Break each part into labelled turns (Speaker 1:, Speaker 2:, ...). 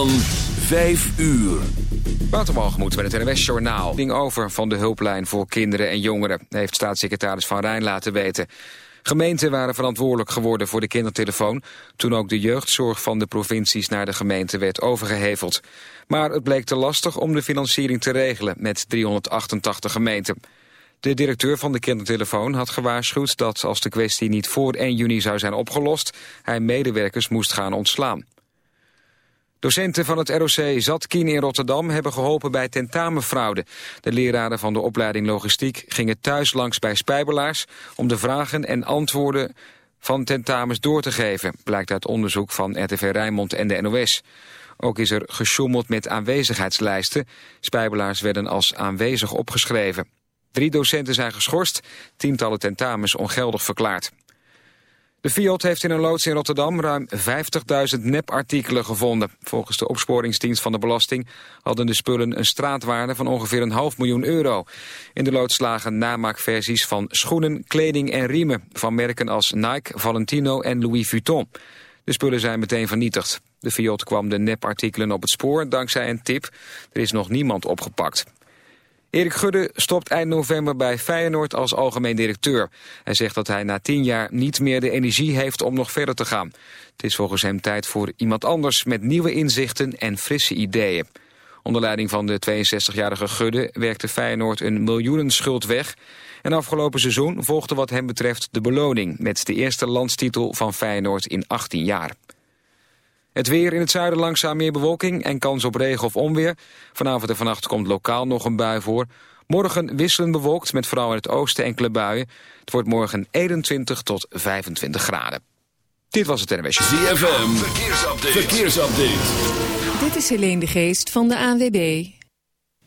Speaker 1: Van 5 uur.
Speaker 2: Watermalgemoed met het NWS-journaal. Ding over van de hulplijn voor kinderen en jongeren... heeft staatssecretaris Van Rijn laten weten. Gemeenten waren verantwoordelijk geworden voor de kindertelefoon... toen ook de jeugdzorg van de provincies naar de gemeente werd overgeheveld. Maar het bleek te lastig om de financiering te regelen... met 388 gemeenten. De directeur van de kindertelefoon had gewaarschuwd dat als de kwestie niet voor 1 juni zou zijn opgelost... hij medewerkers moest gaan ontslaan. Docenten van het ROC Zatkien in Rotterdam hebben geholpen bij tentamenfraude. De leraren van de opleiding Logistiek gingen thuis langs bij spijbelaars... om de vragen en antwoorden van tentamens door te geven... blijkt uit onderzoek van RTV Rijnmond en de NOS. Ook is er gesjoemeld met aanwezigheidslijsten. Spijbelaars werden als aanwezig opgeschreven. Drie docenten zijn geschorst, tientallen tentamens ongeldig verklaard. De Fiat heeft in een loods in Rotterdam ruim 50.000 nepartikelen gevonden. Volgens de opsporingsdienst van de belasting hadden de spullen een straatwaarde van ongeveer een half miljoen euro. In de loods lagen namaakversies van schoenen, kleding en riemen van merken als Nike, Valentino en Louis Vuitton. De spullen zijn meteen vernietigd. De Fiat kwam de nepartikelen op het spoor dankzij een tip. Er is nog niemand opgepakt. Erik Gudde stopt eind november bij Feyenoord als algemeen directeur. Hij zegt dat hij na tien jaar niet meer de energie heeft om nog verder te gaan. Het is volgens hem tijd voor iemand anders met nieuwe inzichten en frisse ideeën. Onder leiding van de 62-jarige Gudde werkte Feyenoord een miljoenenschuld weg. En afgelopen seizoen volgde wat hem betreft de beloning... met de eerste landstitel van Feyenoord in 18 jaar. Het weer in het zuiden langzaam meer bewolking en kans op regen of onweer. Vanavond en vannacht komt lokaal nog een bui voor. Morgen wisselen bewolkt met vooral in het oosten enkele buien. Het wordt morgen 21 tot 25 graden. Dit was het NWS.
Speaker 1: ZFM, verkeersupdate. verkeersupdate.
Speaker 3: Dit is Helene de Geest van de ANWB.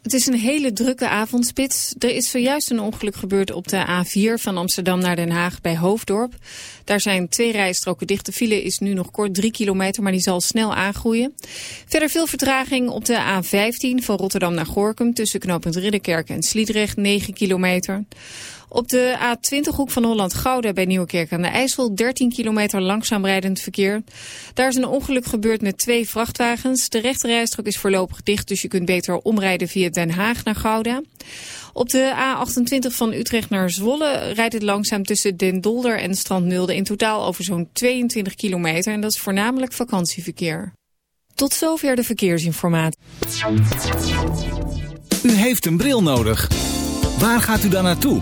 Speaker 3: Het is een hele drukke avondspits. Er is zojuist een ongeluk gebeurd op de A4 van Amsterdam naar Den Haag bij Hoofddorp. Daar zijn twee rijstroken dicht. De file is nu nog kort drie kilometer, maar die zal snel aangroeien. Verder veel vertraging op de A15 van Rotterdam naar Gorkum... tussen knooppunt Ridderkerk en Sliedrecht, 9 kilometer. Op de A20-hoek van Holland-Gouda bij Nieuwekerk aan de IJssel 13 kilometer langzaam rijdend verkeer. Daar is een ongeluk gebeurd met twee vrachtwagens. De rechterrijstrook is voorlopig dicht, dus je kunt beter omrijden via Den Haag naar Gouda. Op de A28 van Utrecht naar Zwolle rijdt het langzaam tussen Den Dolder en Strandnulde in totaal over zo'n 22 kilometer. En dat is voornamelijk vakantieverkeer. Tot zover de verkeersinformatie.
Speaker 4: U heeft een bril nodig. Waar gaat u dan naartoe?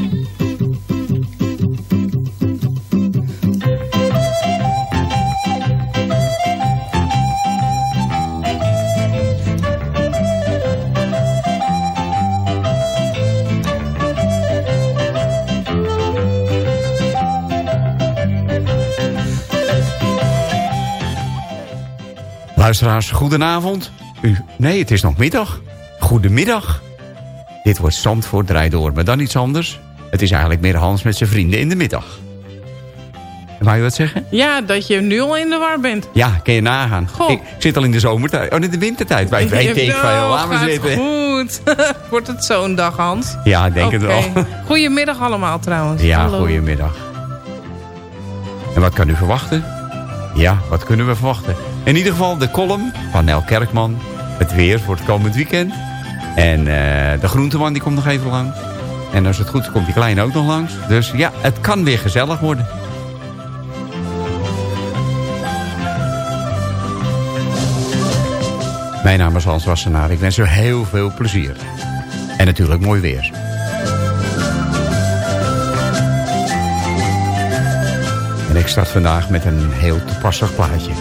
Speaker 5: Luisteraars, goedenavond. U, nee, het is nog middag. Goedemiddag. Dit wordt Zandvoort draait door, maar dan iets anders. Het is eigenlijk meer Hans met zijn vrienden in de middag.
Speaker 6: Wou je wat zeggen?
Speaker 7: Ja, dat je nu al in de war bent.
Speaker 6: Ja, kan je nagaan.
Speaker 7: Goh.
Speaker 6: Ik zit al in de zomertijd. Oh, in de wintertijd. Wij weet ik veel. Laat maar zitten.
Speaker 7: goed. Wordt het zo'n dag, Hans?
Speaker 6: Ja, ik denk het wel.
Speaker 7: Goedemiddag allemaal trouwens.
Speaker 6: Ja,
Speaker 7: Hallo.
Speaker 6: goedemiddag. En wat kan u verwachten? Ja, wat kunnen we verwachten? In ieder geval de column van Nel Kerkman. Het weer voor het komend weekend. En eh, de groenteman die komt nog even langs. En als het goed is komt die kleine ook nog langs. Dus ja, het kan weer gezellig worden. Mijn naam is Hans Wassenaar. Ik wens u heel veel plezier. En natuurlijk mooi weer. En ik start vandaag met een heel toepasselijk plaatje.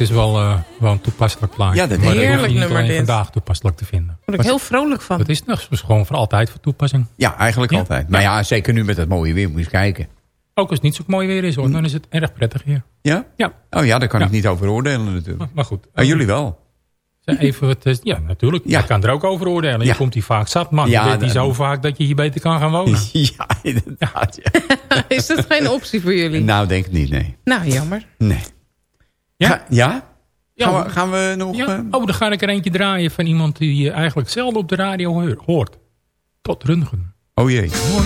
Speaker 8: Het is wel,
Speaker 9: eh, wel een toepasselijk plaatje.
Speaker 6: Ja, dat
Speaker 9: maar
Speaker 6: is
Speaker 9: dat
Speaker 7: heerlijk
Speaker 9: niet
Speaker 7: nummer
Speaker 9: alleen
Speaker 7: dit.
Speaker 9: vandaag toepasselijk te vinden.
Speaker 7: Daar word ik heel vrolijk van.
Speaker 9: Dat is, dat is gewoon voor altijd voor toepassing.
Speaker 6: Ja, eigenlijk
Speaker 9: Ja.
Speaker 6: altijd. Maar ja, zeker nu met het mooie weer. Moet je eens kijken.
Speaker 9: Ook als het niet zo mooi weer is, hoor, dan is het erg prettig hier.
Speaker 6: Ja?
Speaker 9: Ja,
Speaker 6: Oh ja, daar kan
Speaker 9: Ja.
Speaker 6: ik niet over oordelen natuurlijk.
Speaker 9: maar, maar goed.
Speaker 6: Maar jullie wel.
Speaker 9: Even wat, eh, ja, natuurlijk.
Speaker 6: Ja.
Speaker 9: Je kan er ook over oordelen. Je
Speaker 6: Ja.
Speaker 9: komt hier vaak zat, man.
Speaker 6: Ja,
Speaker 9: je bent hier
Speaker 6: dat-
Speaker 9: zo vaak dat je hier beter kan gaan wonen.
Speaker 6: Ja, inderdaad. Ja.
Speaker 7: Is dat geen optie voor jullie?
Speaker 6: Nou, denk ik niet, nee.
Speaker 7: Nou, jammer.
Speaker 6: Nee.
Speaker 9: Ja?
Speaker 6: Ga- ja?
Speaker 9: Ja,
Speaker 6: Gaan, we, gaan we nog...
Speaker 9: Ja.
Speaker 6: eh,
Speaker 9: Oh, dan ga ik er eentje draaien van iemand die je eigenlijk zelden op de radio hoor- hoort. Tot Rundgen.
Speaker 6: Oh jee.
Speaker 9: Mooi,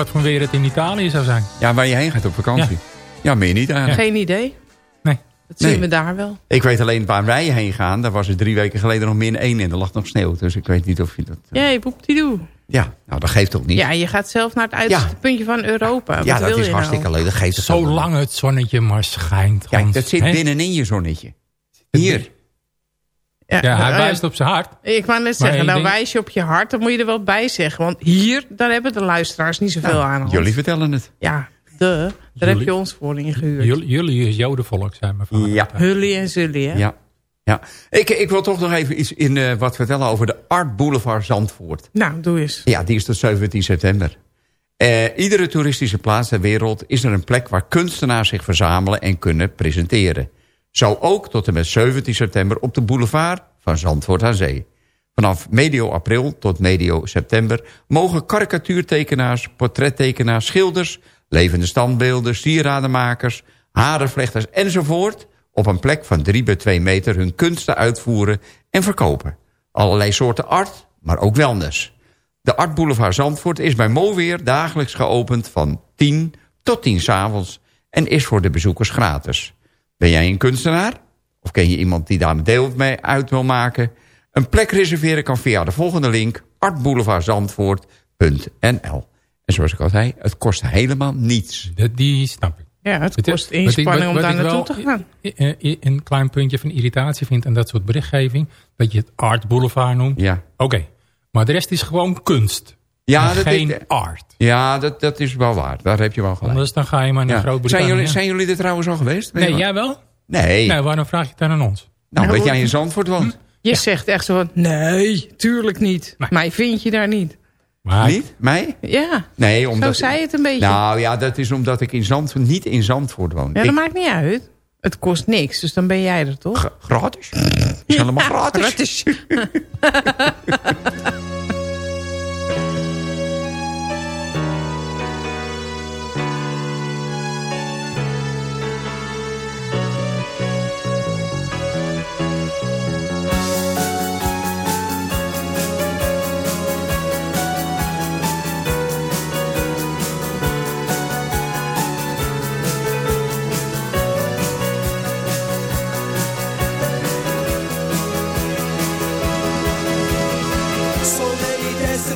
Speaker 9: wat voor weer het in Italië zou zijn.
Speaker 5: Ja, waar je heen gaat op vakantie. Ja, meer niet eigenlijk.
Speaker 7: Geen idee.
Speaker 9: Nee.
Speaker 7: Dat zien
Speaker 5: Nee.
Speaker 7: we daar wel.
Speaker 5: Ik weet alleen waar wij heen gaan. Daar was het drie weken geleden nog min één en er lag nog sneeuw. Dus ik weet niet of je dat... eh,
Speaker 7: Jee, boeptiedoe.
Speaker 5: Ja, nou dat geeft toch niet?
Speaker 7: Ja, je gaat zelf naar het uiterste
Speaker 5: Ja.
Speaker 7: puntje van Europa. Wat
Speaker 5: Ja, dat
Speaker 7: wil
Speaker 5: is
Speaker 7: je
Speaker 5: hartstikke
Speaker 7: nou?
Speaker 5: leuk. Dat geeft het toch niet.
Speaker 9: Zolang het zonnetje maar schijnt.
Speaker 5: Kijk,
Speaker 9: Hans,
Speaker 5: dat zit
Speaker 9: hè?
Speaker 5: binnenin je zonnetje. Hier.
Speaker 9: Ja, hij
Speaker 7: eh,
Speaker 9: wijst op zijn hart.
Speaker 7: Ik wou net zeggen, nou wijs je op je hart, dan moet je er wel bij zeggen. Want hier, daar hebben de luisteraars niet zoveel aan. Hans.
Speaker 5: Jullie vertellen het.
Speaker 7: Ja, de. Daar heb
Speaker 9: Jullie-
Speaker 7: je ons voor ingehuurd.
Speaker 9: Jullie, jullie is jodenvolk, mijn vader.
Speaker 5: Ja.
Speaker 7: Hully en Zully, hè?
Speaker 5: Ja. ja. Ik, ik wil toch nog even iets in, eh, wat vertellen over de Art Boulevard Zandvoort.
Speaker 7: Nou, doe eens.
Speaker 5: Ja, die is tot 17 september. Eh, iedere toeristische plaats ter wereld is er een plek waar kunstenaars zich verzamelen en kunnen presenteren. Zo ook tot en met 17 september op de boulevard van Zandvoort aan Zee. Vanaf medio april tot medio september mogen karikatuurtekenaars, portrettekenaars, schilders, levende standbeelden, sieradenmakers, harenvlechters enzovoort op een plek van 3 bij 2 meter hun kunsten uitvoeren en verkopen. Allerlei soorten art, maar ook wellness. De Art Boulevard Zandvoort is bij Mooiweer dagelijks geopend van 10 tot 10 s avonds en is voor de bezoekers gratis. Ben jij een kunstenaar? Of ken je iemand die daar een deel mee uit wil maken? Een plek reserveren kan via de volgende link artboulevardzandvoort.nl En zoals ik al zei, het kost helemaal niets.
Speaker 9: Dat, die snap ik.
Speaker 7: Ja, het kost
Speaker 9: wat ik-
Speaker 7: inspanning om daar naartoe te gaan.
Speaker 9: Een klein puntje van irritatie vind en dat soort berichtgeving. Dat je het Art Boulevard noemt.
Speaker 5: Ja,
Speaker 9: Oké, maar de rest is gewoon kunst.
Speaker 5: Ja, dat,
Speaker 9: geen
Speaker 5: is,
Speaker 9: art.
Speaker 5: ja dat, dat is wel waar. Daar heb je wel gelijk.
Speaker 9: Anders dan ga je maar naar
Speaker 5: Ja. Zijn,
Speaker 9: Groot-Brittannië.
Speaker 5: jullie, zijn jullie er trouwens al geweest?
Speaker 9: Nee, jij wel?
Speaker 5: Nee.
Speaker 9: Nee, waarom vraag je het dan aan ons?
Speaker 5: nou,
Speaker 7: Nou,
Speaker 5: dat jij in Zandvoort woont.
Speaker 7: Je zegt echt zo van, nee, tuurlijk niet.
Speaker 9: Nee.
Speaker 7: Mij vind je daar niet.
Speaker 9: Maar
Speaker 5: Niet? Mij?
Speaker 7: Ja,
Speaker 5: Nee,
Speaker 7: zo
Speaker 5: omdat...
Speaker 7: zei het een beetje.
Speaker 5: Nou ja, dat is omdat ik in Zandvoort, niet in Zandvoort woon.
Speaker 7: ja,
Speaker 5: Ik-
Speaker 7: dat maakt niet uit. Het kost niks, dus dan ben jij er toch?
Speaker 5: Gra- gratis? is helemaal gratis.
Speaker 7: Gratis.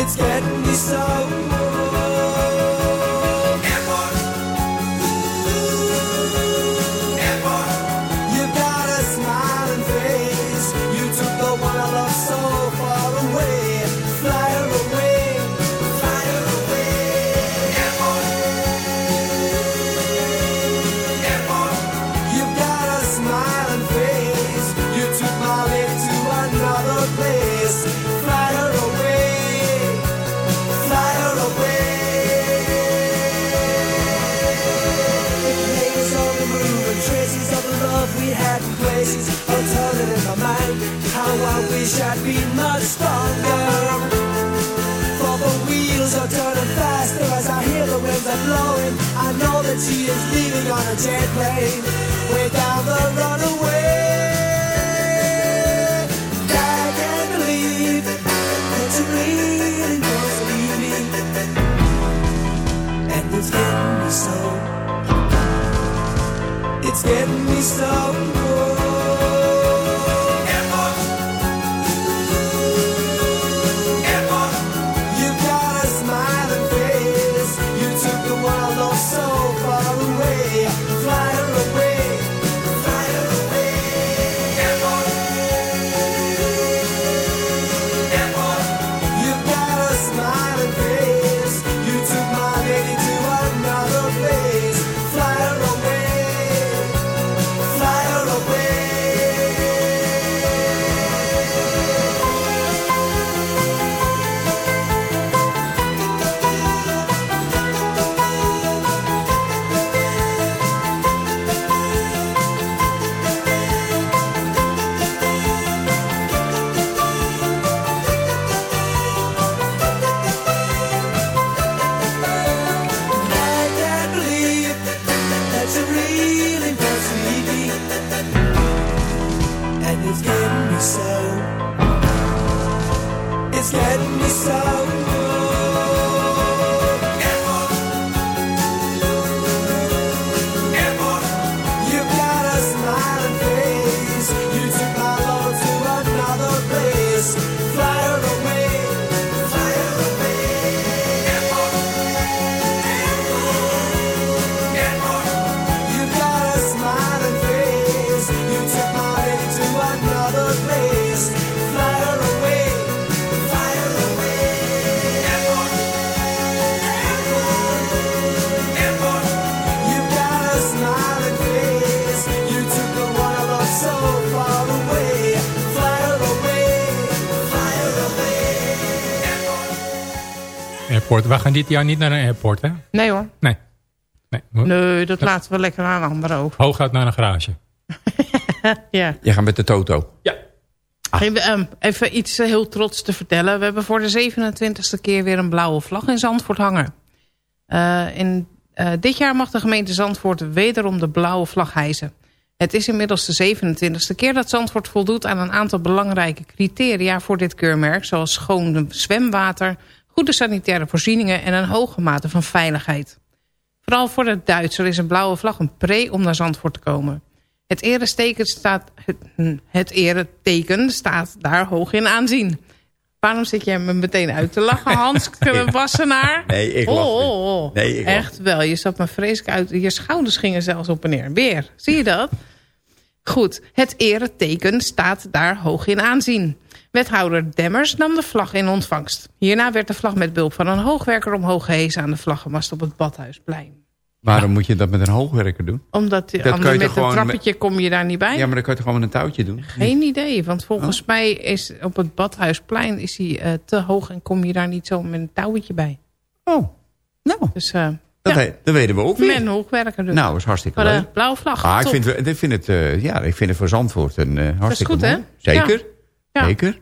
Speaker 10: It's getting me so. Been much stronger. For the wheels are turning faster as I hear the winds are blowing. I know that she is leaving on a jet plane, way down the runaway. I can't believe that you really to leave me, and it's getting me so. It's getting me so.
Speaker 9: Gaan dit jaar niet naar een airport, hè?
Speaker 7: Nee hoor.
Speaker 9: Nee. Nee,
Speaker 7: Nee, dat laten we lekker aan anderen over.
Speaker 9: Hooguit naar een garage.
Speaker 7: Ja.
Speaker 5: Je gaat met de Toto.
Speaker 7: Hey, we, ehm, even iets eh, heel trots te vertellen. We hebben voor de 27e keer weer een blauwe vlag in Zandvoort hangen. Eh, in, eh, dit jaar mag de gemeente Zandvoort wederom de blauwe vlag hijsen. Het is inmiddels de 27e keer dat Zandvoort voldoet aan een aantal belangrijke criteria voor dit keurmerk. Zoals schoon zwemwater, goede sanitaire voorzieningen en een hoge mate van veiligheid. Vooral voor de Duitser is een blauwe vlag een pre om naar Zandvoort te komen. Het eresteken staat, het, hm, het ereteken staat daar hoog in aanzien. Waarom zit jij me meteen uit te lachen, Hans Wassenaar?
Speaker 5: Nee, ik lach
Speaker 7: oh,
Speaker 5: niet.
Speaker 7: oh, oh.
Speaker 5: Nee, ik lach
Speaker 7: Echt wel, je zat me vreselijk uit. Je schouders gingen zelfs op en neer. Weer, zie je dat? Goed, het ereteken staat daar hoog in aanzien. Wethouder Demmers nam de vlag in ontvangst. Hierna werd de vlag met behulp van een hoogwerker omhoog gehezen aan de vlaggenmast op het Badhuisplein.
Speaker 5: Waarom moet je dat met een hoogwerker doen?
Speaker 7: Omdat
Speaker 5: Dat
Speaker 7: anders
Speaker 5: kan je
Speaker 7: met een trappetje kom je daar niet bij.
Speaker 5: Ja, maar dan kan je toch gewoon met een touwtje doen?
Speaker 7: Geen idee, want
Speaker 5: Oh.
Speaker 7: volgens mij is op het Badhuisplein is hij eh, te hoog en kom je daar niet zo met een touwtje bij.
Speaker 5: Oh, nou.
Speaker 7: Dus eh
Speaker 5: Dat, we- dat weten we ook weer.
Speaker 7: met een hoogwerker dus.
Speaker 5: Nou, is hartstikke
Speaker 7: Maar, eh,
Speaker 5: leuk.
Speaker 7: blauwe vlag,
Speaker 5: Ah, ik vind, ik vind het, eh, ja, ik vind het voor Zandvoort een eh, hartstikke
Speaker 7: goed, hè?
Speaker 5: Zeker,
Speaker 7: Ja.
Speaker 5: Zeker.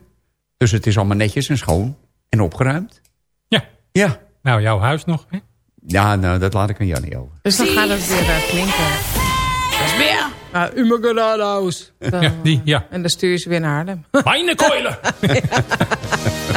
Speaker 5: Dus het is allemaal netjes en schoon en opgeruimd.
Speaker 9: Ja.
Speaker 5: Ja.
Speaker 9: Nou, jouw huis nog, hè?
Speaker 5: Ja, nou, dat laat ik aan Jannie over.
Speaker 7: Dus dan gaat het weer uh, klinken. Dat is weer. Uh.
Speaker 9: Ja, die, ja.
Speaker 7: En dan stuur je ze weer naar Haarlem.
Speaker 9: Meine Keule!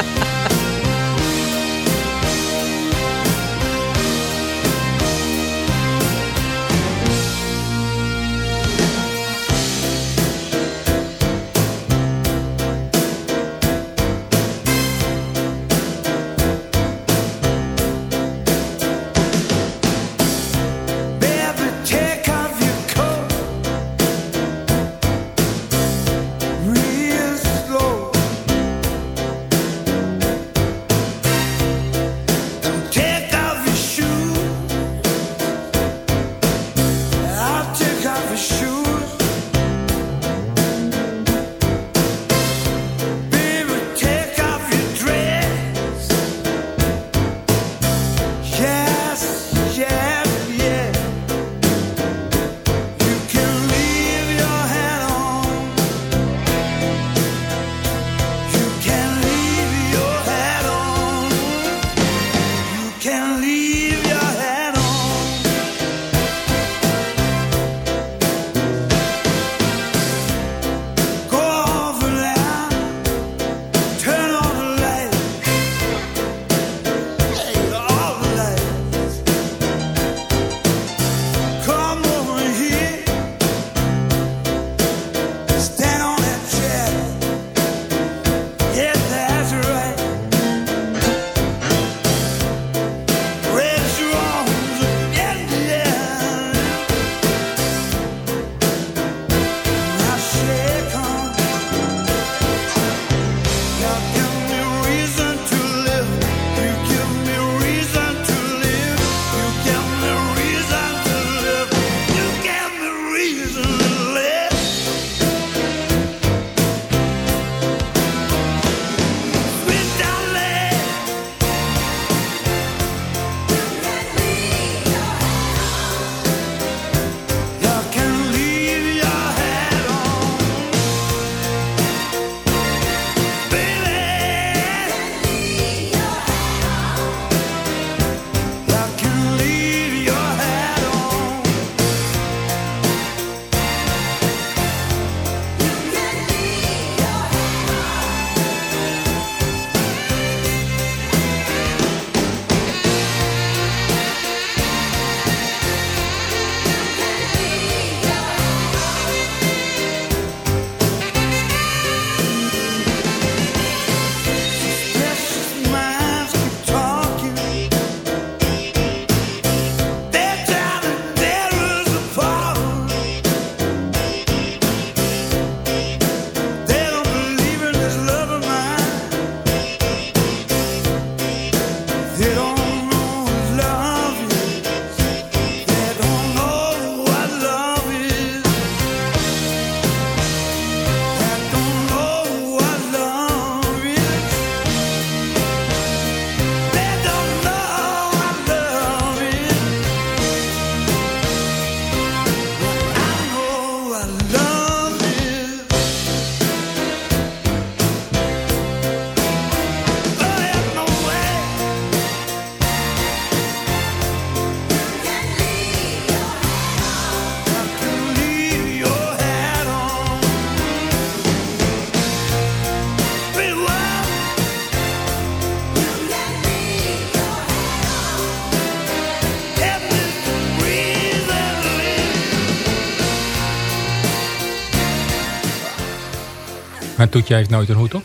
Speaker 9: Mijn toetje heeft nooit een hoed op.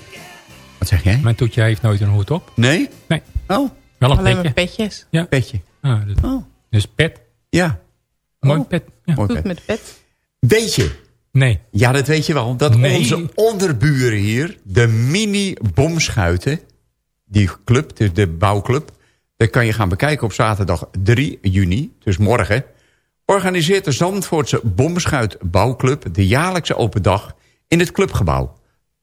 Speaker 5: Wat zeg jij?
Speaker 9: Mijn toetje heeft nooit een hoed op.
Speaker 5: Nee?
Speaker 9: Nee.
Speaker 5: Oh,
Speaker 9: Wel een
Speaker 7: Alleen
Speaker 9: petje.
Speaker 7: petjes.
Speaker 9: Ja.
Speaker 5: petje.
Speaker 9: Ah, dus,
Speaker 5: Oh,
Speaker 9: dus pet.
Speaker 5: ja.
Speaker 9: Mooi
Speaker 5: Oh.
Speaker 9: pet. Ja.
Speaker 5: Mooi
Speaker 7: Goed
Speaker 5: pet.
Speaker 7: met pet.
Speaker 5: Weet je,
Speaker 9: Nee.
Speaker 5: ja dat weet je wel, dat
Speaker 9: Nee.
Speaker 5: onze onderburen hier, de mini-bomschuiten, die club, dus de bouwclub, dat kan je gaan bekijken op zaterdag 3 juni, dus morgen, organiseert de Zandvoortse Bomschuit Bouwclub de jaarlijkse open dag in het clubgebouw.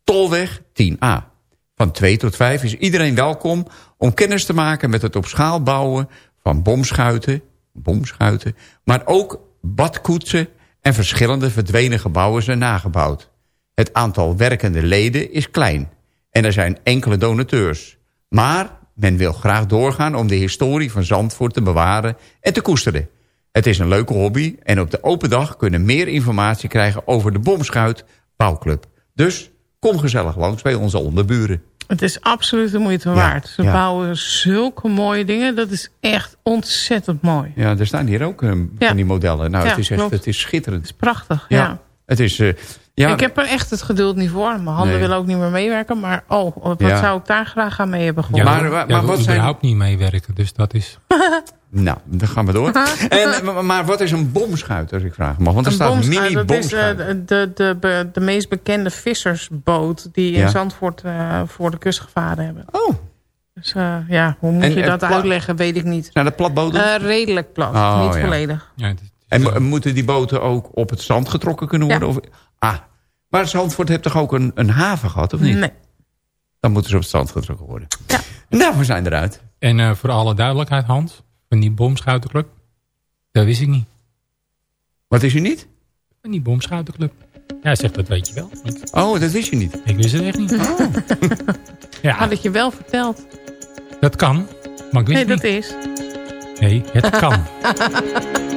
Speaker 5: Tolweg 10A. Van 2 tot 5 is iedereen welkom om kennis te maken met het op schaal bouwen van bomschuiten, bomschuiten, maar ook badkoetsen en verschillende verdwenen gebouwen zijn nagebouwd. Het aantal werkende leden is klein en er zijn enkele donateurs. Maar men wil graag doorgaan om de historie van Zandvoort te bewaren en te koesteren. Het is een leuke hobby en op de open dag kunnen meer informatie krijgen over de Bomschuit Bouwclub. Dus kom gezellig langs bij onze onderburen.
Speaker 7: Het is absoluut de moeite
Speaker 5: Ja,
Speaker 7: waard. Ze
Speaker 5: ja.
Speaker 7: bouwen zulke mooie dingen. Dat is echt ontzettend mooi.
Speaker 5: Ja, er staan hier ook eh,
Speaker 7: Ja.
Speaker 5: van die modellen. Nou,
Speaker 7: Ja,
Speaker 5: het is echt
Speaker 7: klopt.
Speaker 5: het is schitterend.
Speaker 7: Het is prachtig, ja.
Speaker 5: Het is... eh, ja,
Speaker 7: Ik heb er echt het geduld niet voor. Mijn handen
Speaker 5: Nee.
Speaker 7: willen ook niet meer meewerken. Maar oh, wat
Speaker 5: Ja.
Speaker 7: zou ik daar graag aan mee hebben
Speaker 9: Ja,
Speaker 7: geholpen.
Speaker 5: Maar- maar-
Speaker 9: ja,
Speaker 5: maar wat zijn-
Speaker 9: überhaupt niet meewerken. Dus dat is...
Speaker 5: Nou, dan gaan we door. en, maar, maar wat is een bomschuit, als ik vraag mag? Want er
Speaker 7: Een
Speaker 5: staat
Speaker 7: bomschuit, dat is eh,
Speaker 5: mini-bomschuit.
Speaker 7: de, de, de, de meest bekende vissersboot... die in
Speaker 5: Ja.
Speaker 7: Zandvoort eh, voor de kust gevaren hebben.
Speaker 5: Oh,
Speaker 7: Dus eh, ja, hoe moet
Speaker 5: En
Speaker 7: je dat uitleggen, weet ik niet.
Speaker 5: zijn dat platboten?
Speaker 7: Eh, redelijk plat,
Speaker 5: Oh,
Speaker 7: niet
Speaker 5: ja.
Speaker 7: volledig.
Speaker 9: Ja, het is-
Speaker 5: en mo- moeten die boten ook op het zand getrokken kunnen worden? Of, ah, maar Zandvoort heeft toch ook een, een haven gehad, of niet?
Speaker 7: Nee.
Speaker 5: Dan moeten ze op het zand getrokken worden.
Speaker 7: Ja.
Speaker 5: Nou, we zijn eruit.
Speaker 9: En eh, voor alle duidelijkheid, Hans, van die bomschuitenclub, dat wist ik niet.
Speaker 5: Wat is u niet?
Speaker 9: Van die bomschuitenclub. Jij zegt dat weet je wel.
Speaker 5: Oh, dat wist je niet.
Speaker 9: ik wist het echt niet. Ja,
Speaker 7: Had ik je wel verteld.
Speaker 9: dat kan, maar ik wist
Speaker 7: Nee,
Speaker 9: het
Speaker 7: dat
Speaker 9: niet.
Speaker 7: is.
Speaker 9: Nee, het kan.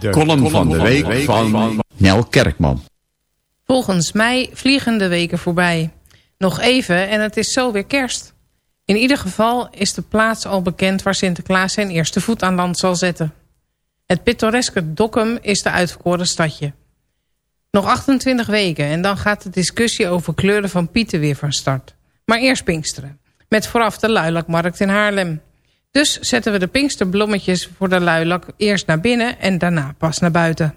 Speaker 5: De, column van de week van Nel Kerkman.
Speaker 7: Volgens mij vliegen de weken voorbij. Nog even en het is zo weer kerst. In ieder geval is de plaats al bekend waar Sinterklaas zijn eerste voet aan land zal zetten. Het pittoreske Dokkum is de uitverkoren stadje. Nog 28 weken en dan gaat de discussie over kleuren van Pieten weer van start. Maar eerst Pinksteren. Met vooraf de Luilakmarkt in Haarlem. Dus zetten we de Pinksterblommetjes voor de Luilak eerst naar binnen en daarna pas naar buiten.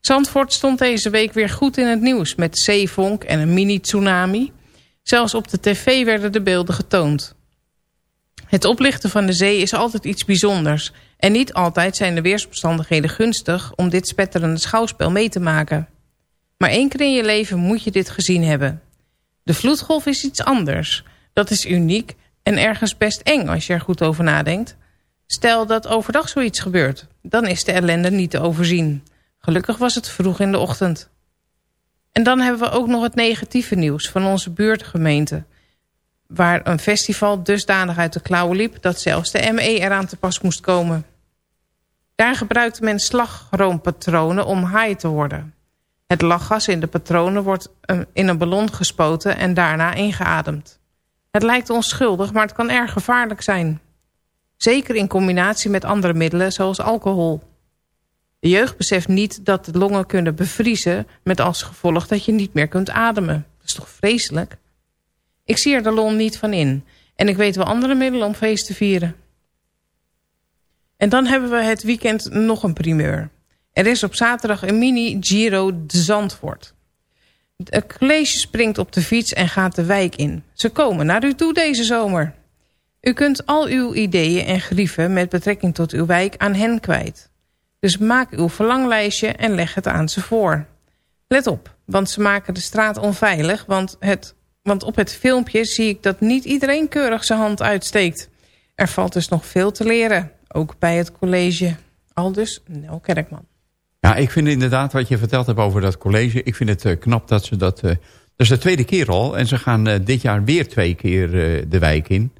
Speaker 7: Zandvoort stond deze week weer goed in het nieuws met zeevonk en een mini-tsunami. Zelfs op de tv werden de beelden getoond. Het oplichten van de zee is altijd iets bijzonders... en niet altijd zijn de weersomstandigheden gunstig... om dit spetterende schouwspel mee te maken. Maar één keer in je leven moet je dit gezien hebben. De vloedgolf is iets anders. Dat is uniek en ergens best eng als je er goed over nadenkt. Stel dat overdag zoiets gebeurt, dan is de ellende niet te overzien. Gelukkig was het vroeg in de ochtend. En dan hebben we ook nog het negatieve nieuws van onze buurtgemeente... waar een festival dusdanig uit de klauwen liep... dat zelfs de ME eraan te pas moest komen. Daar gebruikte men slagroompatronen om haai te worden. Het lachgas in de patronen wordt eh, in een ballon gespoten en daarna ingeademd. Het lijkt onschuldig, maar het kan erg gevaarlijk zijn. Zeker in combinatie met andere middelen zoals alcohol. De jeugd beseft niet dat de longen kunnen bevriezen... met als gevolg dat je niet meer kunt ademen. Dat is toch vreselijk? Ik zie er de lon niet van in. En ik weet wel andere middelen om feest te vieren. En dan hebben we het weekend nog een primeur. Er is op zaterdag een mini Giro de Zandvoort. Het college springt op de fiets en gaat de wijk in. Ze komen naar u toe deze zomer. U kunt al uw ideeën en grieven met betrekking tot uw wijk aan hen kwijt. Dus maak uw verlanglijstje en leg het aan ze voor. Let op, want ze maken de straat onveilig... want, het, want op het filmpje zie ik dat niet iedereen keurig zijn hand uitsteekt. Er valt dus nog veel te leren, ook bij het college. Aldus Nel Kerkman.
Speaker 5: Ja, ik vind inderdaad wat je verteld hebt over dat college... ik vind het eh, knap dat ze dat... eh, dat is de tweede keer al. En ze gaan eh, dit jaar weer twee keer de wijk in.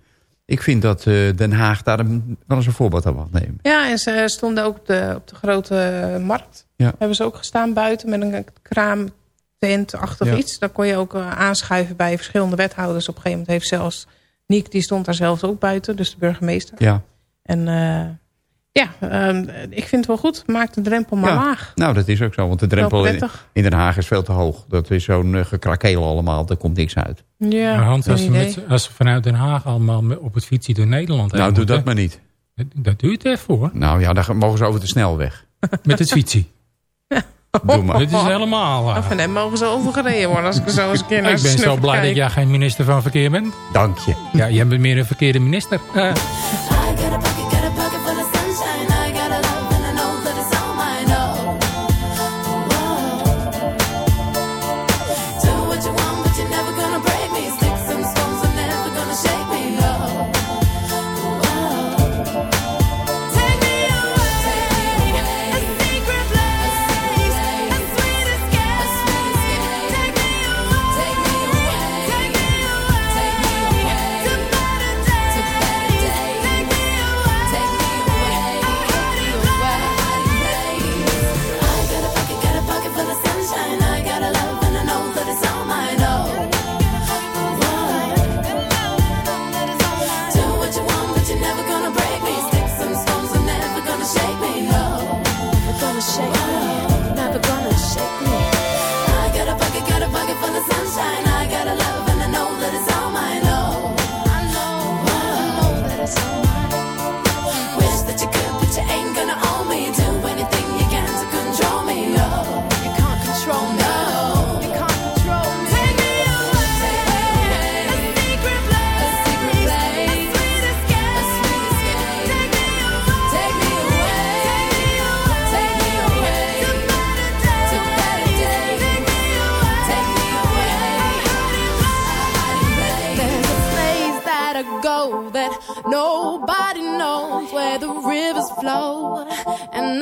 Speaker 5: Ik vind dat Den Haag daar een, wel eens een voorbeeld aan mag nemen.
Speaker 7: Ja, en ze stonden ook op de, op de grote markt.
Speaker 5: Ja.
Speaker 7: Hebben ze ook gestaan buiten met een kraamtent-achtig
Speaker 5: Ja.
Speaker 7: iets. Daar kon je ook aanschuiven bij verschillende wethouders. Op een gegeven moment heeft zelfs Niek, die stond daar zelfs ook buiten. Dus de burgemeester.
Speaker 5: Ja.
Speaker 7: En ja, ehm, ik vind het wel goed. Maak de drempel maar
Speaker 5: Ja.
Speaker 7: laag.
Speaker 5: Nou, dat is ook zo. Want de drempel in, Den Haag is veel te hoog. Dat is zo'n uh, gekrakeel allemaal. Daar komt niks uit.
Speaker 7: Ja,
Speaker 11: Maar Hans, als ze,
Speaker 7: idee.
Speaker 11: met, als vanuit Den Haag allemaal op het fietsie door Nederland heen
Speaker 5: nou, doe dat maar niet.
Speaker 11: Dat, dat doe je het even hoor.
Speaker 5: Nou ja, dan mogen ze over de snelweg.
Speaker 11: Met het fietsie.
Speaker 5: Doe maar.
Speaker 11: Dit is helemaal... eh,
Speaker 7: Van hem mogen ze overgereden worden als ik zo eens een keer naar
Speaker 11: ik ben zo blij
Speaker 7: kijk.
Speaker 11: dat jij geen minister van verkeer bent.
Speaker 5: Dank je.
Speaker 11: Ja, jij bent meer een verkeerde minister. Eh,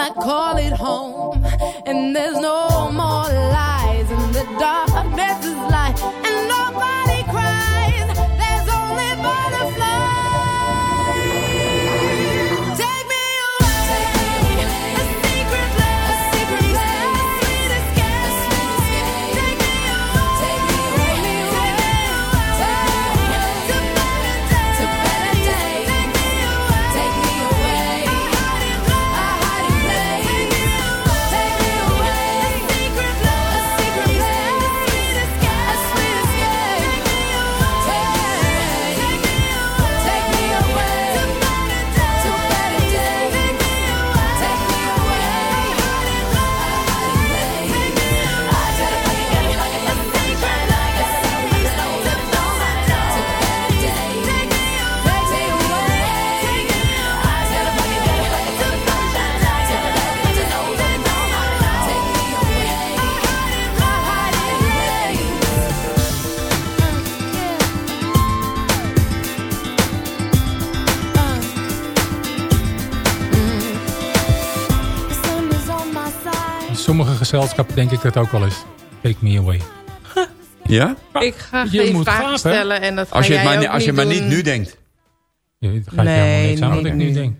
Speaker 12: I call it home. And there's no
Speaker 9: gezelschap denk ik dat ook wel eens. Take me away.
Speaker 5: Ja?
Speaker 7: Ik ga
Speaker 9: je
Speaker 7: geen
Speaker 9: moet
Speaker 7: vragen stellen en dat ga
Speaker 5: Als je het maar,
Speaker 7: ook
Speaker 5: als je
Speaker 7: niet
Speaker 5: maar niet nu denkt.
Speaker 9: Ja, dat gaat
Speaker 7: Nee,
Speaker 9: helemaal niks aan wat ik nu denk.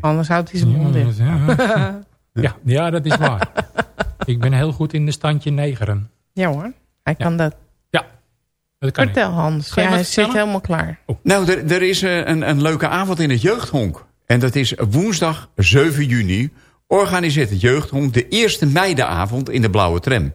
Speaker 7: Anders houdt hij zijn mond dicht.
Speaker 9: Ja, ja, ja, dat is waar. ik ben heel goed in de standje negeren.
Speaker 7: Ja hoor, hij kan dat.
Speaker 9: Ja, dat kan ik.
Speaker 7: Vertel Hans,
Speaker 9: Ga je
Speaker 7: ja, hij zit helemaal klaar.
Speaker 5: Nou, er, er is eh, een, een leuke avond in het jeugdhonk. En dat is woensdag 7 juni. Organiseert het jeugdhonk de eerste meidenavond in de blauwe tram.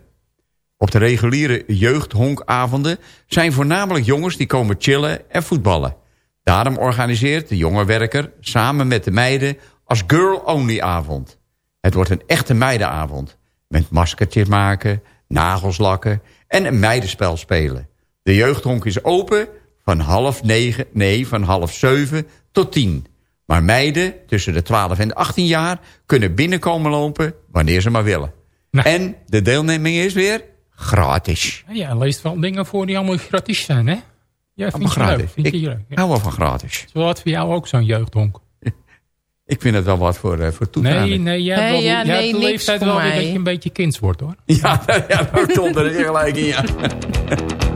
Speaker 5: Op de reguliere jeugdhonkavonden zijn voornamelijk jongens die komen chillen en voetballen. Daarom organiseert de jonge werker samen met de meiden als girl-only avond. Het wordt een echte meidenavond. Met maskertjes maken, nagels lakken en een meidenspel spelen. De jeugdhonk is open van half negen, nee, van half zeven tot tien. Maar meiden tussen de 12 en de 18 jaar kunnen binnenkomen lopen wanneer ze maar willen. En de deelneming is weer gratis.
Speaker 9: Ja, je leest wel dingen voor die allemaal gratis zijn, hè? Ja, vind je
Speaker 5: gratis.
Speaker 9: leuk. Vind je
Speaker 5: Ik
Speaker 9: leuk. Ja.
Speaker 5: hou wel van gratis.
Speaker 9: Is wel wat voor jou ook zo'n jeugdhonk?
Speaker 5: Ik vind het wel wat voor, eh, voor.
Speaker 9: Nee, nee, jij hebt,
Speaker 7: Nee,
Speaker 9: wel,
Speaker 7: ja,
Speaker 9: jij hebt
Speaker 7: nee,
Speaker 9: de leeftijd wel weer dat je een beetje kinds wordt, hoor.
Speaker 5: Ja, ja daar stond er gelijk in, ja.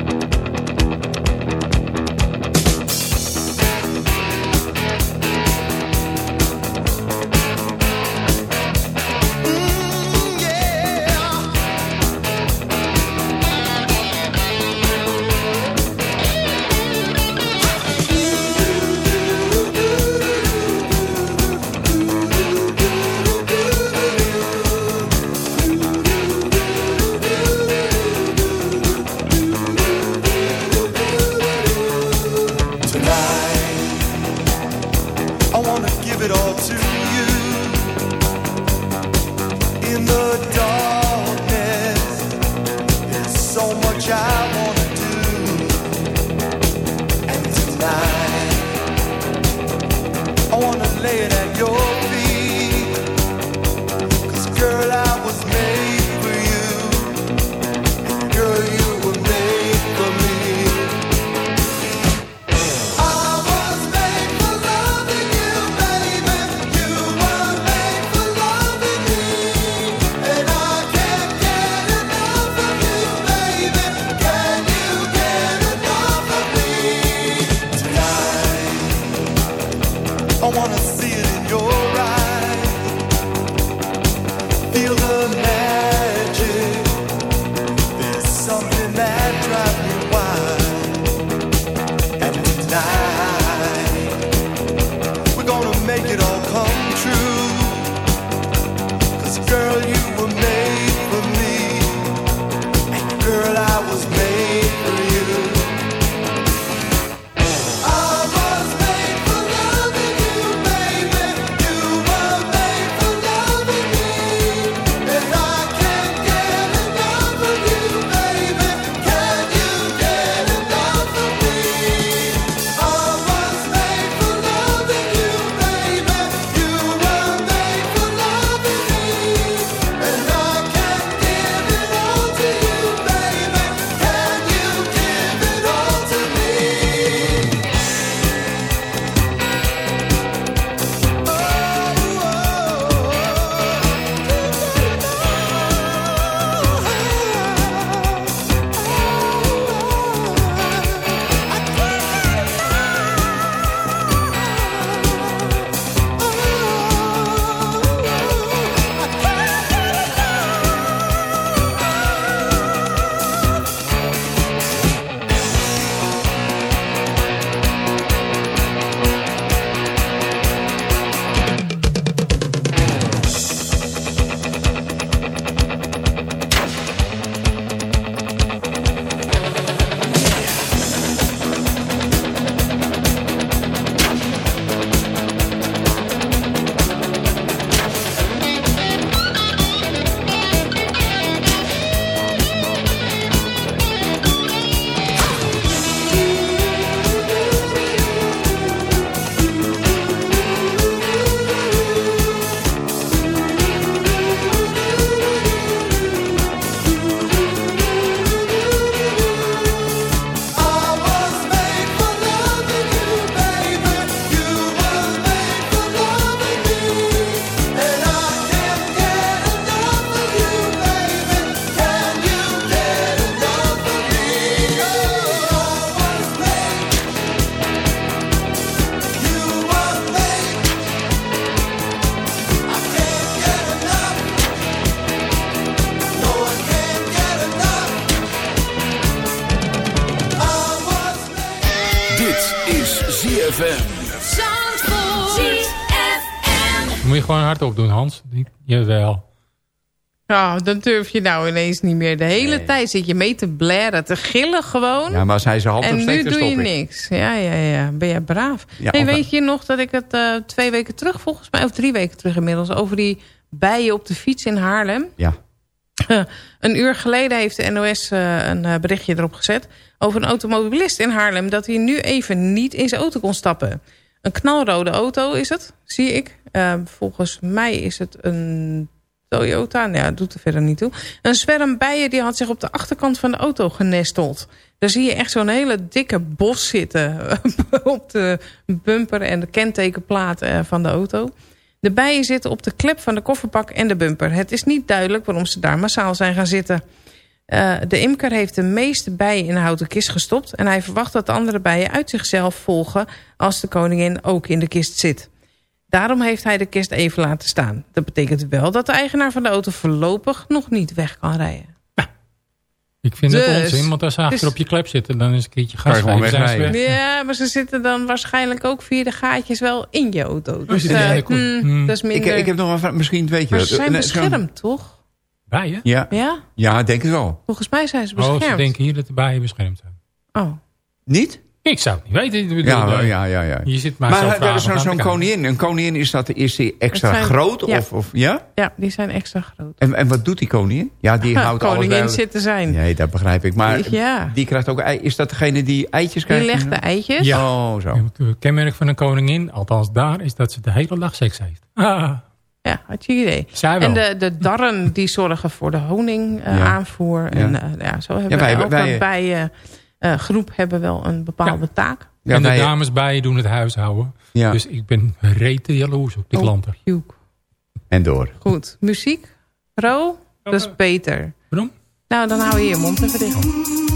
Speaker 1: ZFM.
Speaker 9: Moet je gewoon hardop doen, Hans. Jawel.
Speaker 7: Ja, dan durf je nou ineens niet meer. De hele tijd zit je mee te blaren, te gillen gewoon.
Speaker 5: Ja, maar als hij zijn hand
Speaker 7: en nu doe je niks. Ja, ja, ja. Ben jij braaf.
Speaker 5: Ja,
Speaker 7: hey,
Speaker 5: of-
Speaker 7: weet je nog dat ik het eh, twee weken terug, volgens mij, of drie weken terug inmiddels, over die bijen op de fiets in Haarlem.
Speaker 5: Ja.
Speaker 7: Een uur geleden heeft de NOS eh, een eh, berichtje erop gezet... over een automobilist in Haarlem... dat hij nu even niet in zijn auto kon stappen. Een knalrode auto is het, zie ik. Eh, volgens mij is het een Toyota. Nou, ja, doet er verder niet toe. Een zwerm bijen die had zich op de achterkant van de auto genesteld. Daar zie je echt zo'n hele dikke bos zitten... op de bumper en de kentekenplaat van de auto... De bijen zitten op de klep van de kofferbak en de bumper. Het is niet duidelijk waarom ze daar massaal zijn gaan zitten. Eh, de imker heeft de meeste bijen in een houten kist gestopt... en hij verwacht dat de andere bijen uit zichzelf volgen... als de koningin ook in de kist zit. Daarom heeft hij de kist even laten staan. Dat betekent wel dat de eigenaar van de auto voorlopig nog niet weg kan rijden.
Speaker 9: Ik vind het
Speaker 7: Dus-
Speaker 9: onzin, want als ze achter
Speaker 7: dus-
Speaker 9: op je klep zitten... dan is een keertje gas
Speaker 5: wegrijden.
Speaker 9: weg.
Speaker 7: Ja, maar ze zitten dan waarschijnlijk ook via de gaatjes wel in je auto. Dus
Speaker 9: zitten
Speaker 7: eh, hmm,
Speaker 9: Hmm.
Speaker 7: dat is
Speaker 5: Ik,
Speaker 7: minder...
Speaker 5: ik heb nog een vraag, misschien weet je
Speaker 7: maar ze zijn
Speaker 5: Eh,
Speaker 7: beschermd, toch?
Speaker 9: Bijen?
Speaker 5: Ja.
Speaker 7: Ja?
Speaker 5: ja, denk het wel.
Speaker 7: Volgens mij zijn ze
Speaker 9: Oh,
Speaker 7: beschermd.
Speaker 9: ze denken hier dat de bijen beschermd zijn.
Speaker 7: Oh.
Speaker 5: Niet?
Speaker 9: Ik zou het niet weten. Ik bedoel,
Speaker 5: Ja,
Speaker 9: eh,
Speaker 5: ja, ja, ja.
Speaker 9: Je zit maar,
Speaker 5: Maar
Speaker 9: zo
Speaker 5: eh,
Speaker 9: vragen
Speaker 5: zo'n koningin, een koningin is, dat, is die extra
Speaker 7: zijn-
Speaker 5: groot?
Speaker 7: ja.
Speaker 5: Of, of, ja?
Speaker 7: Ja, die zijn extra groot.
Speaker 5: En, en wat doet die koningin? Ja, die houdt alles
Speaker 7: Koningin
Speaker 5: bij...
Speaker 7: zit te zijn.
Speaker 5: Nee, dat begrijp ik. Maar
Speaker 7: Ja.
Speaker 5: die krijgt ook... ei- Is dat degene die eitjes
Speaker 7: Die
Speaker 5: krijgt?
Speaker 7: legt de eitjes.
Speaker 9: Ja.
Speaker 5: Oh, zo.
Speaker 9: Het kenmerk van een koningin, althans daar, is dat ze de hele dag seks heeft. Ah,
Speaker 7: Ja, had je idee.
Speaker 9: zij wel.
Speaker 7: En de, de darren die zorgen voor de honing eh,
Speaker 5: Ja.
Speaker 7: aanvoer. En
Speaker 5: Ja.
Speaker 7: eh, ja, zo hebben
Speaker 5: Ja, wij
Speaker 7: we
Speaker 5: hebben-
Speaker 7: elke
Speaker 5: wij-
Speaker 7: bij eh, groep hebben wel een bepaalde taak.
Speaker 5: Ja,
Speaker 9: en de
Speaker 5: wij-
Speaker 9: dames bijen doen het huishouden.
Speaker 5: Ja.
Speaker 9: Dus ik ben rete jaloers op die
Speaker 7: Oh,
Speaker 9: klanten.
Speaker 5: En door.
Speaker 7: Goed. Muziek? Ro? Dat is beter.
Speaker 9: Waarom?
Speaker 7: Nou, dan hou je je mond even dicht.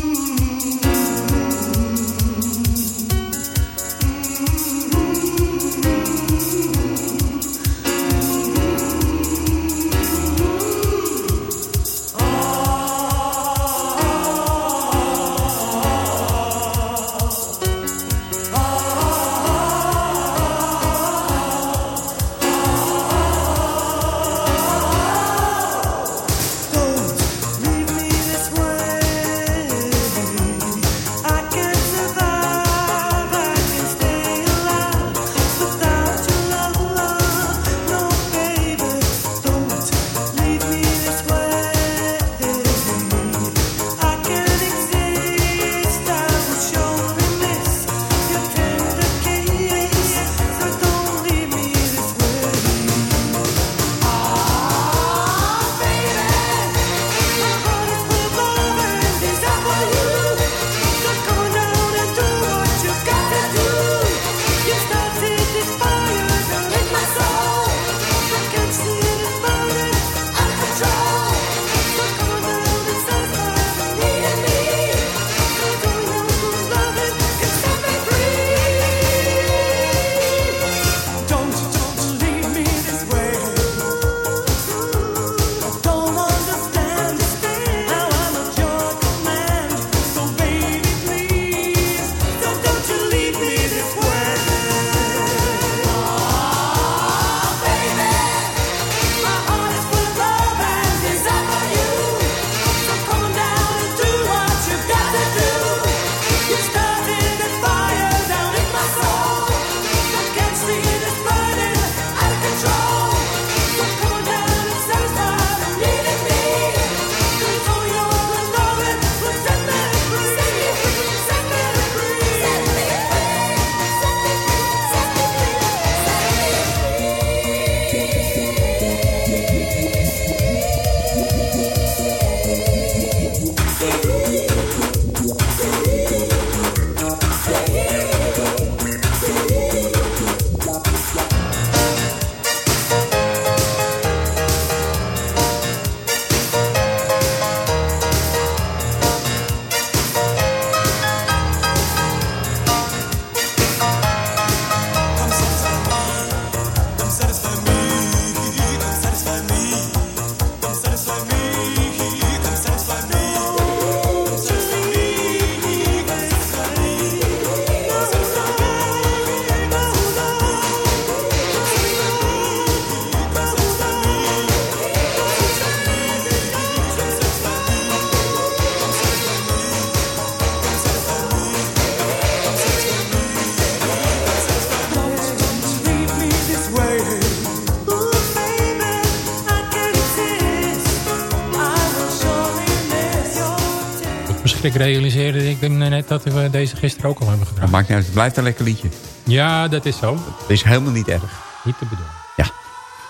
Speaker 9: Ik realiseerde ik me net dat we deze gisteren ook al hebben gedaan.
Speaker 5: Dat maakt niet uit, het blijft een lekker liedje.
Speaker 9: Ja, dat is zo.
Speaker 5: Het is helemaal niet erg.
Speaker 9: Niet te bedoelen.
Speaker 5: Ja.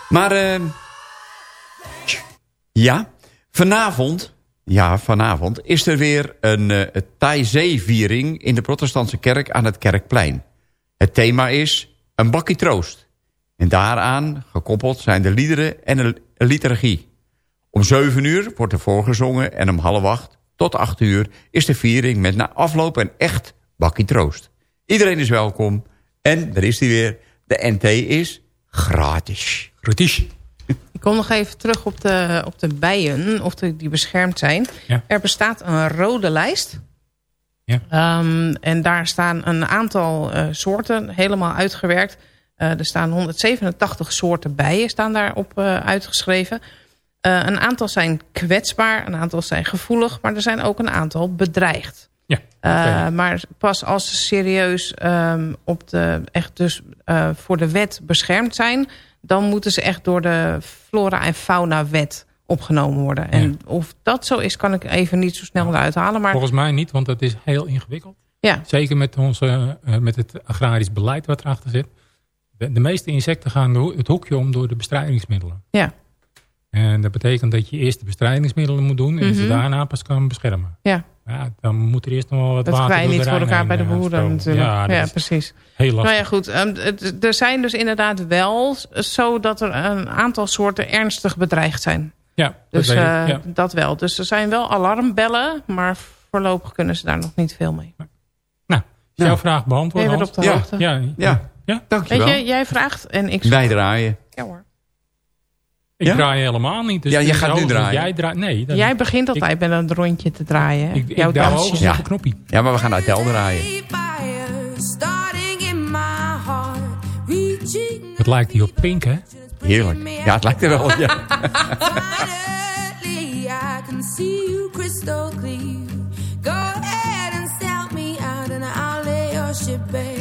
Speaker 5: Maar, eh, ja, vanavond, ja, vanavond is er weer een uh, Taizee-viering in de protestantse kerk aan het Kerkplein. Het thema is een bakkie troost. En daaraan gekoppeld zijn de liederen en de liturgie. Om 7 uur wordt er voorgezongen en om half acht tot 8 uur is de viering met na afloop een echt bakkie troost. Iedereen is welkom en er is die weer. De NT is gratis.
Speaker 9: Gratis.
Speaker 7: Ik kom nog even terug op de, op de bijen, of de, die beschermd zijn.
Speaker 9: Ja.
Speaker 7: Er bestaat een rode lijst.
Speaker 9: Ja.
Speaker 7: Ehm, en daar staan een aantal eh, soorten helemaal uitgewerkt. Eh, er staan 187 soorten bijen staan daarop eh, uitgeschreven. Eh, een aantal zijn kwetsbaar, een aantal zijn gevoelig... maar er zijn ook een aantal bedreigd.
Speaker 9: Ja,
Speaker 7: Eh. Maar pas als ze serieus ehm, op de, echt dus, eh, voor de wet beschermd zijn... dan moeten ze echt door de flora- en fauna-wet opgenomen worden. En of dat zo is, kan ik even niet zo snel eruit halen. Maar
Speaker 9: Volgens mij niet, want dat is heel ingewikkeld.
Speaker 7: ja,
Speaker 9: Zeker met, onze, met het agrarisch beleid wat erachter zit. De, de meeste insecten gaan het hoekje om door de bestrijdingsmiddelen.
Speaker 7: ja,
Speaker 9: En dat betekent dat je eerst de bestrijdingsmiddelen moet doen... en ze
Speaker 7: Mhm.
Speaker 9: daarna pas kan beschermen.
Speaker 7: ja.
Speaker 9: Ja, dan moet er eerst nog wel wat
Speaker 7: dat
Speaker 9: water
Speaker 7: krijg je niet voor elkaar bij de boeren natuurlijk.
Speaker 9: Ja, dat
Speaker 7: precies.
Speaker 9: heel lastig.
Speaker 7: Nou ja, goed. ehm, er zijn dus inderdaad wel zo dat er een aantal soorten ernstig bedreigd zijn.
Speaker 9: ja, dat
Speaker 7: Dus
Speaker 9: ik,
Speaker 7: eh,
Speaker 9: ja.
Speaker 7: dat wel. Dus er zijn wel alarmbellen, maar voorlopig kunnen ze daar nog niet veel mee.
Speaker 9: Nou, is jouw vraag beantwoord,
Speaker 7: weer op de
Speaker 5: Ja.
Speaker 7: hoogte?
Speaker 9: Ja,
Speaker 5: Ja,
Speaker 9: ja?
Speaker 5: dankjewel.
Speaker 7: Weet je, jij vraagt en ik...
Speaker 5: Wij draaien.
Speaker 7: Ja hoor.
Speaker 9: Ik
Speaker 5: Ja?
Speaker 9: draai helemaal niet. Dus
Speaker 5: Ja, jij
Speaker 9: is
Speaker 5: gaat nu draaien.
Speaker 9: Jij draait, nee,
Speaker 7: Jij begint altijd met een rondje te draaien.
Speaker 9: ik, ik
Speaker 7: Jouw
Speaker 9: duw
Speaker 7: dansje.
Speaker 9: hoogstens
Speaker 5: Ja.
Speaker 9: op een knopje.
Speaker 5: Ja, maar we gaan uit Tel draaien.
Speaker 9: Het lijkt hier op Pink, hè?
Speaker 5: Heerlijk. Ja, het lijkt er wel op, ja.
Speaker 11: Go ahead and sell me out and I'll lay your ship bare.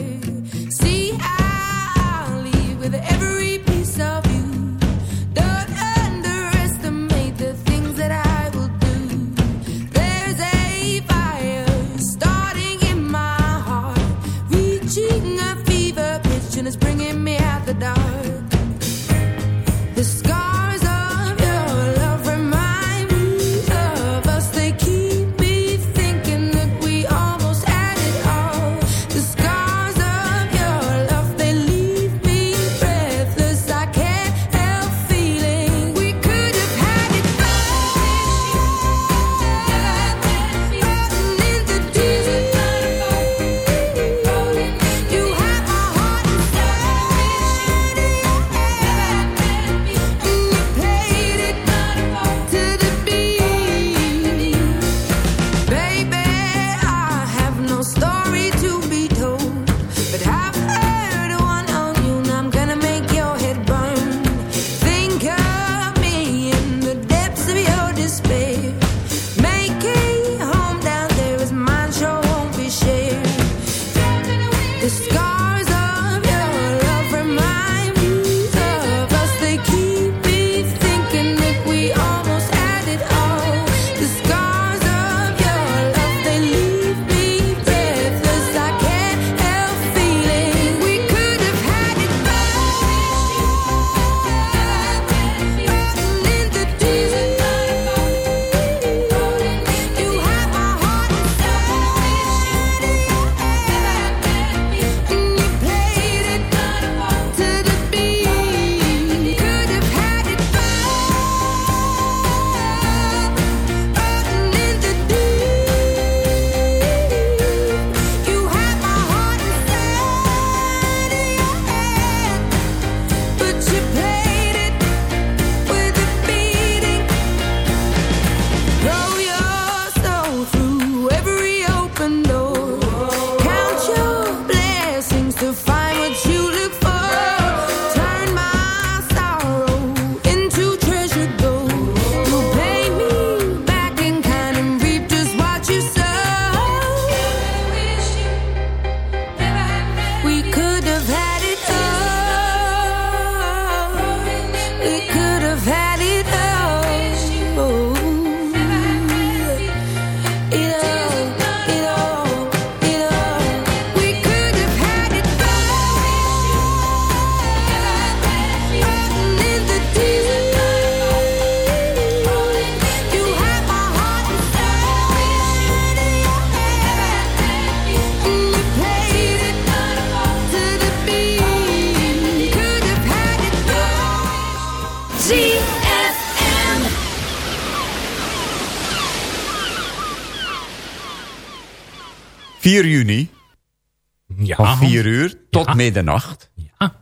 Speaker 5: Middernacht...
Speaker 9: Ja.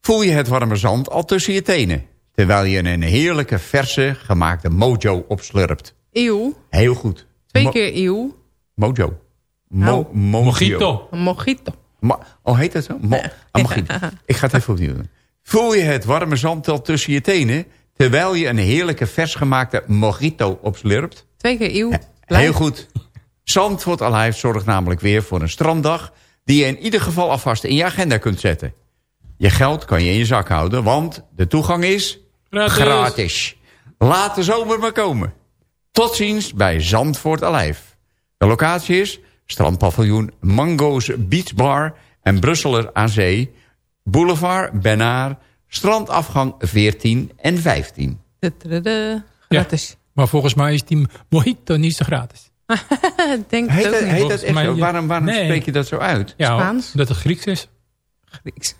Speaker 5: voel je het warme zand al tussen je tenen... terwijl je een heerlijke verse gemaakte mojo opslurpt.
Speaker 7: Eeuw.
Speaker 5: Heel goed.
Speaker 7: Twee
Speaker 5: Mo-
Speaker 7: keer eeuw.
Speaker 5: Mojo. Mo
Speaker 7: Nou.
Speaker 9: Mojito.
Speaker 7: Een mojito.
Speaker 5: Mo- oh, heet dat zo? Mo ah, mojito. Ik ga het even opnieuw doen. Voel je het warme zand al tussen je tenen... terwijl je een heerlijke vers gemaakte mojito opslurpt?
Speaker 7: Twee keer eeuw.
Speaker 5: Heel goed. Zandvoort Alive zorgt namelijk weer voor een stranddag... die je in ieder geval alvast in je agenda kunt zetten. Je geld kan je in je zak houden, want de toegang is
Speaker 9: Gratis.
Speaker 5: gratis. Laat de zomer maar komen. Tot ziens bij Zandvoort Alive. De locatie is strandpaviljoen Mango's Beach Bar en Brusseler aan Zee... Boulevard Benaar, strandafgang 14 en 15.
Speaker 7: Tudududu.
Speaker 9: Ja.
Speaker 7: Gratis.
Speaker 9: Maar volgens mij is die mojito niet zo gratis.
Speaker 7: Denk
Speaker 5: Heet
Speaker 7: het ook
Speaker 5: heet dat echt
Speaker 9: ja.
Speaker 5: Waarom, waarom
Speaker 9: Nee.
Speaker 5: spreek je dat zo uit?
Speaker 9: Ja,
Speaker 7: Spaans?
Speaker 9: dat het Grieks is.
Speaker 7: Grieks.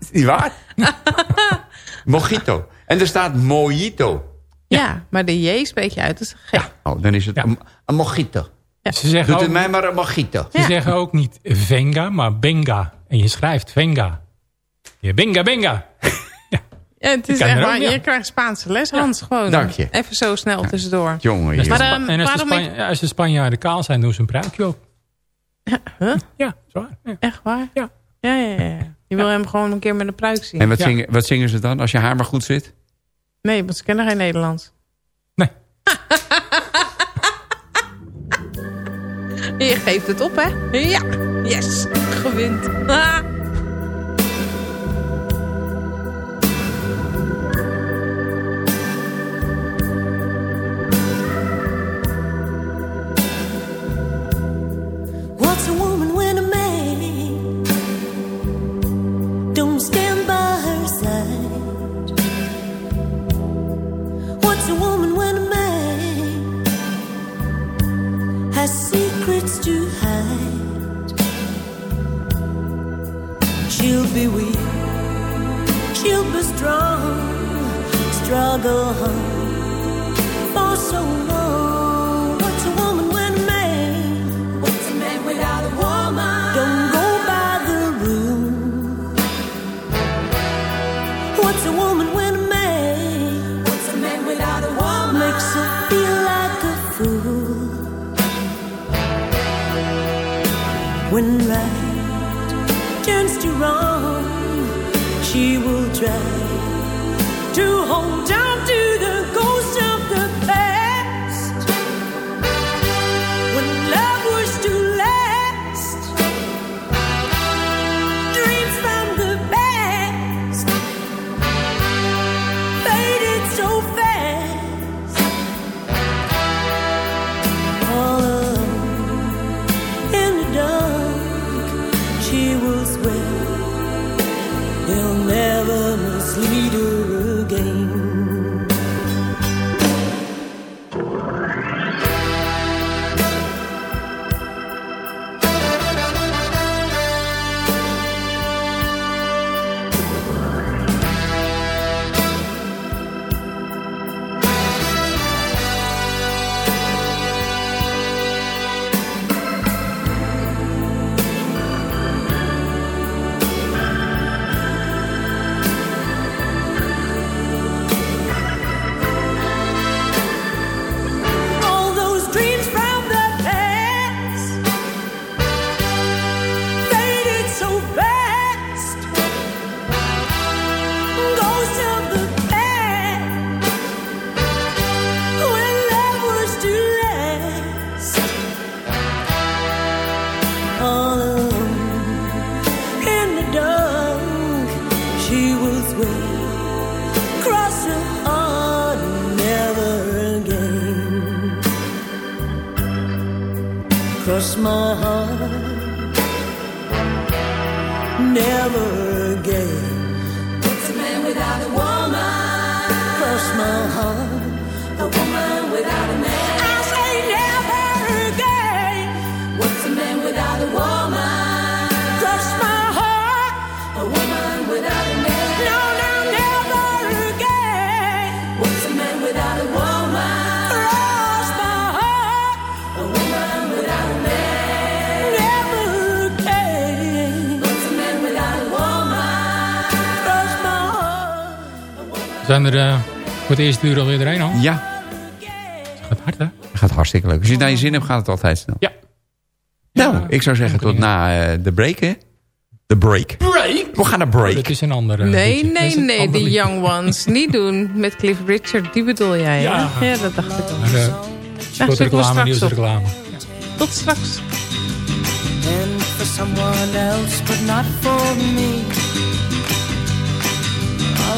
Speaker 5: Is niet waar? Mojito. En er staat mojito.
Speaker 7: Ja, maar de J spreek je uit als een G.
Speaker 5: Oh, dan is het
Speaker 9: Ja.
Speaker 5: een, een mojito.
Speaker 9: Ze zeggen,
Speaker 5: Doet
Speaker 9: ook,
Speaker 5: het mij maar een mojito.
Speaker 9: ze zeggen ook niet venga, maar benga. En je schrijft venga. Je benga, benga.
Speaker 7: Ja, het is echt
Speaker 9: ook,
Speaker 7: waar.
Speaker 9: ja.
Speaker 7: Je krijgt Spaanse les, Hans. Gewoon.
Speaker 5: Dank je.
Speaker 7: Even zo snel tussendoor.
Speaker 5: Jongen,
Speaker 9: En
Speaker 5: jongen.
Speaker 7: Maar, ehm,
Speaker 9: en als de,
Speaker 7: ik-
Speaker 9: als de Spanjaarden kaal zijn, doen ze een pruikje op.
Speaker 7: Huh?
Speaker 9: Ja, zwaar. Ja.
Speaker 7: Echt waar?
Speaker 9: Ja.
Speaker 7: Ja, ja, ja. ja. Je wil hem gewoon een keer met een pruik zien.
Speaker 5: En wat,
Speaker 9: Ja.
Speaker 5: zingen, wat zingen ze dan als je haar maar goed zit?
Speaker 7: Nee, want ze kennen geen Nederlands.
Speaker 9: Nee.
Speaker 7: Je geeft het op, hè? Ja. Yes. Gewint. Ah.
Speaker 6: A woman when a man don't stand
Speaker 9: er eh, voor het eerste uur alweer doorheen al.
Speaker 5: Ja.
Speaker 9: Het gaat hard, hè?
Speaker 5: Het gaat hartstikke leuk. Als je het naar je zin hebt, gaat het altijd snel.
Speaker 9: Ja.
Speaker 5: Nou, ik zou zeggen tot na eh, de break, hè? De break.
Speaker 7: Break?
Speaker 5: We gaan naar break.
Speaker 9: Dat is een andere.
Speaker 7: Nee,
Speaker 9: liedje. Dat
Speaker 7: nee, nee,
Speaker 9: ander
Speaker 7: de
Speaker 9: liedje.
Speaker 7: Young Ones. Niet doen met Cliff Richard, die bedoel jij, hè?
Speaker 9: Ja.
Speaker 7: Ja, dat dacht ik al.
Speaker 9: Maar, eh,
Speaker 7: Ja,
Speaker 9: reclame,
Speaker 7: straks
Speaker 9: nieuws
Speaker 7: op.
Speaker 9: reclame.
Speaker 7: Tot straks.
Speaker 13: and for someone else, but not for me.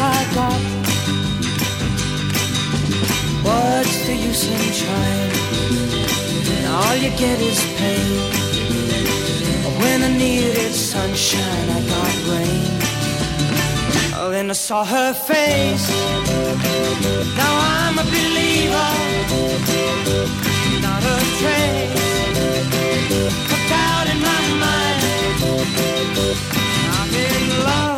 Speaker 13: I got. What's the use in trying? And All you get is pain. When I needed sunshine, I got rain. Oh, then I saw her face. Now I'm a believer. Not a trace of doubt in my mind. I'm in love.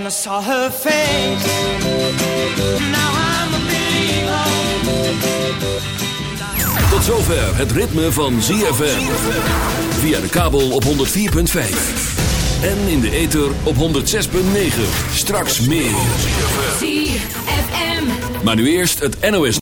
Speaker 13: Then I saw her face. Now I'm a believer.
Speaker 1: Tot zover het ritme van ZFM. Via de kabel op 104.5. En in de ether op 106.9. Straks meer.
Speaker 6: ZFM.
Speaker 1: Maar nu eerst het NOS.